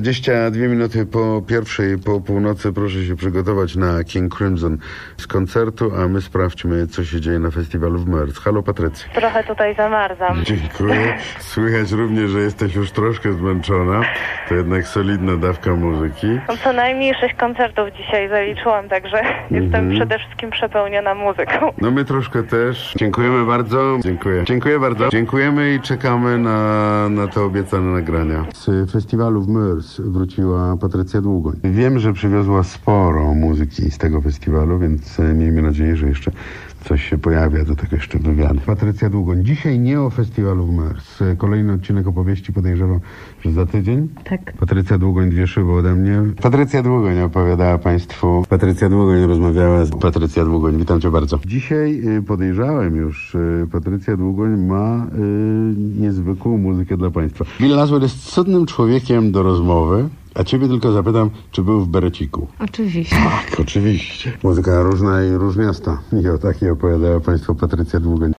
22 minuty po pierwszej, po północy proszę się przygotować na King Crimson z koncertu, a my sprawdźmy, co się dzieje na festiwalu w Merz. Halo Patrycja. Trochę tutaj zamarzam. Dziękuję. Słychać również, że jesteś już troszkę zmęczona. To jednak solidna dawka muzyki. No, co najmniej sześć koncertów dzisiaj zaliczyłam, także jestem przede wszystkim przepełniona muzyką. No my troszkę też. Dziękujemy bardzo. Dziękuję. Dziękuję bardzo. Dziękujemy i czekamy na, na te obiecane nagrania. Z festiwalu w Wróciła Patrycja Długoń. Wiem, że przywiozła sporo muzyki z tego festiwalu, więc e, miejmy nadzieję, że jeszcze coś się pojawia do tego jeszcze wywiadu. Patrycja Długoń. Dzisiaj nie o festiwalu w Myrs. E, Kolejny odcinek opowieści podejrzewam, że za tydzień. Tak. Patrycja Długoń, dwie szyby ode mnie. Patrycja Długoń opowiadała Państwu. Patrycja Długoń rozmawiała z Patrycja Długoń. Witam Cię bardzo. Dzisiaj y, podejrzałem już, y, Patrycja Długoń ma y, niezwykłą muzykę dla Państwa. Bill Laswell jest cudnym człowiekiem do rozmowy. A ciebie tylko zapytam, czy był w Bereciku? Oczywiście. Tak, oczywiście. Muzyka różna i różniasta. I o takiej opowiadała Państwu Patrycja Długoń.